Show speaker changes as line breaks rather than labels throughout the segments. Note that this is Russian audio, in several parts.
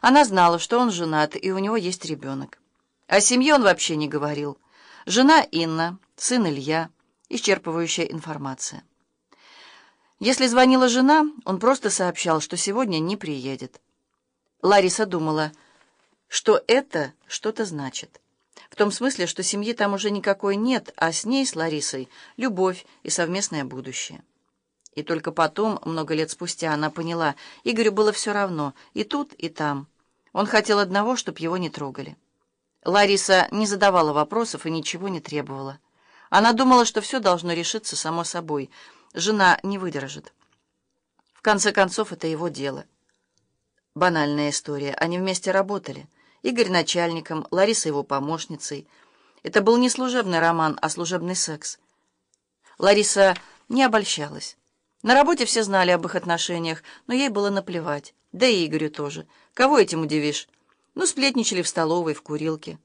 Она знала, что он женат, и у него есть ребенок. О семье он вообще не говорил. Жена Инна, сын Илья. Исчерпывающая информация. Если звонила жена, он просто сообщал, что сегодня не приедет. Лариса думала, что это что-то значит. В том смысле, что семьи там уже никакой нет, а с ней, с Ларисой, любовь и совместное будущее. И только потом, много лет спустя, она поняла, Игорю было все равно, и тут, и там. Он хотел одного, чтоб его не трогали. Лариса не задавала вопросов и ничего не требовала. Она думала, что все должно решиться само собой. Жена не выдержит. В конце концов, это его дело. Банальная история. Они вместе работали. Игорь начальником, Лариса его помощницей. Это был не служебный роман, а служебный секс. Лариса не обольщалась. На работе все знали об их отношениях, но ей было наплевать. Да и Игорю тоже. Кого этим удивишь? Ну, сплетничали в столовой, в курилке.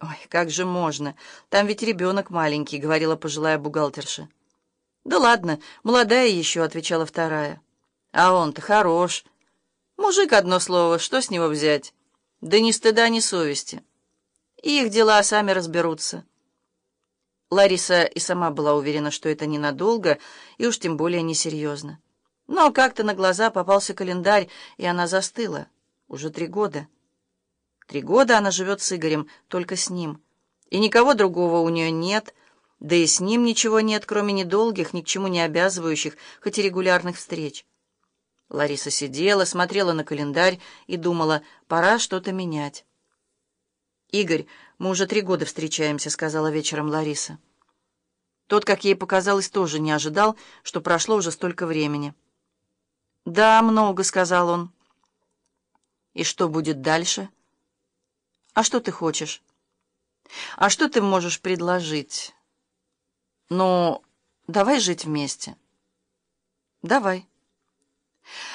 «Ой, как же можно? Там ведь ребенок маленький», — говорила пожилая бухгалтерша. «Да ладно, молодая еще», — отвечала вторая. «А он-то хорош. Мужик, одно слово, что с него взять? Да ни стыда, ни совести. их дела сами разберутся». Лариса и сама была уверена, что это ненадолго, и уж тем более несерьезно. Но как-то на глаза попался календарь, и она застыла. Уже три года. Три года она живет с Игорем, только с ним. И никого другого у нее нет, да и с ним ничего нет, кроме недолгих, ни к чему не обязывающих, хоть и регулярных встреч. Лариса сидела, смотрела на календарь и думала, пора что-то менять. «Игорь, мы уже три года встречаемся», — сказала вечером Лариса. Тот, как ей показалось, тоже не ожидал, что прошло уже столько времени. «Да, много», — сказал он. «И что будет дальше?» «А что ты хочешь?» «А что ты можешь предложить?» «Ну, давай жить вместе». «Давай».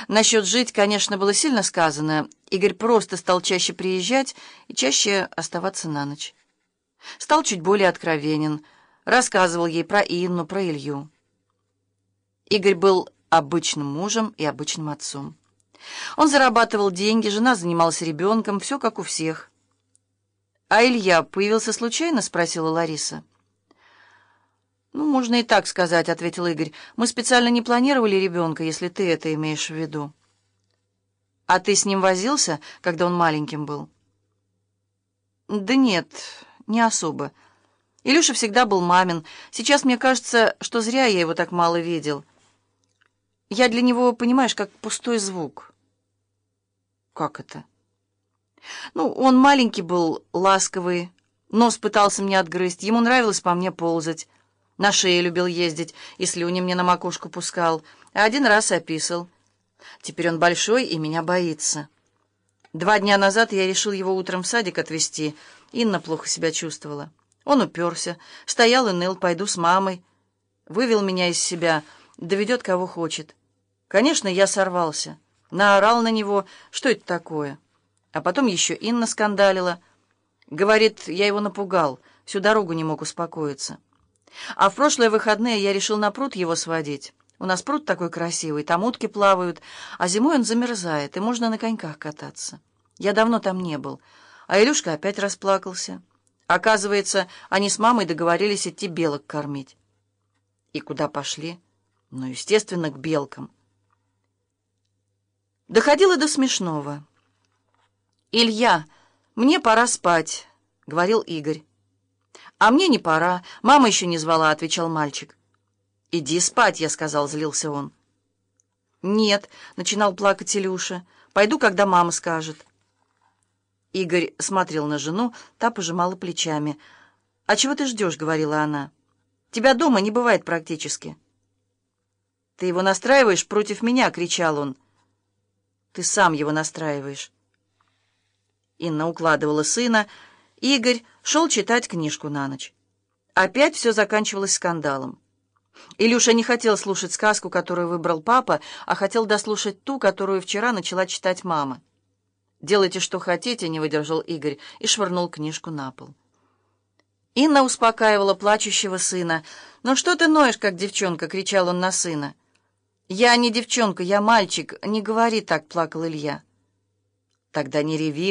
Насчет жить, конечно, было сильно сказано. Игорь просто стал чаще приезжать и чаще оставаться на ночь. Стал чуть более откровенен, рассказывал ей про Инну, про Илью. Игорь был обычным мужем и обычным отцом. Он зарабатывал деньги, жена занималась ребенком, все как у всех. «А Илья появился случайно?» — спросила Лариса. «Ну, можно и так сказать», — ответил Игорь. «Мы специально не планировали ребенка, если ты это имеешь в виду». «А ты с ним возился, когда он маленьким был?» «Да нет, не особо. Илюша всегда был мамин. Сейчас мне кажется, что зря я его так мало видел. Я для него, понимаешь, как пустой звук». «Как это?» «Ну, он маленький был, ласковый, нос пытался мне отгрызть, ему нравилось по мне ползать». На шее любил ездить, и слюни мне на макушку пускал, а один раз описал. Теперь он большой и меня боится. Два дня назад я решил его утром в садик отвезти. Инна плохо себя чувствовала. Он уперся, стоял и ныл, пойду с мамой. Вывел меня из себя, доведет кого хочет. Конечно, я сорвался. Наорал на него, что это такое. А потом еще Инна скандалила. Говорит, я его напугал, всю дорогу не мог успокоиться. А в прошлые выходные я решил на пруд его сводить. У нас пруд такой красивый, там утки плавают, а зимой он замерзает, и можно на коньках кататься. Я давно там не был. А Илюшка опять расплакался. Оказывается, они с мамой договорились идти белок кормить. И куда пошли? Ну, естественно, к белкам. Доходило до смешного. «Илья, мне пора спать», — говорил Игорь. «А мне не пора. Мама еще не звала», — отвечал мальчик. «Иди спать», — я сказал, — злился он. «Нет», — начинал плакать Илюша. «Пойду, когда мама скажет». Игорь смотрел на жену, та пожимала плечами. «А чего ты ждешь?» — говорила она. «Тебя дома не бывает практически». «Ты его настраиваешь против меня!» — кричал он. «Ты сам его настраиваешь». Инна укладывала сына, — Игорь шел читать книжку на ночь. Опять все заканчивалось скандалом. Илюша не хотел слушать сказку, которую выбрал папа, а хотел дослушать ту, которую вчера начала читать мама. «Делайте, что хотите», — не выдержал Игорь и швырнул книжку на пол. Инна успокаивала плачущего сына. «Ну что ты ноешь, как девчонка?» — кричал он на сына. «Я не девчонка, я мальчик. Не говори так», — плакал Илья. Тогда не реви,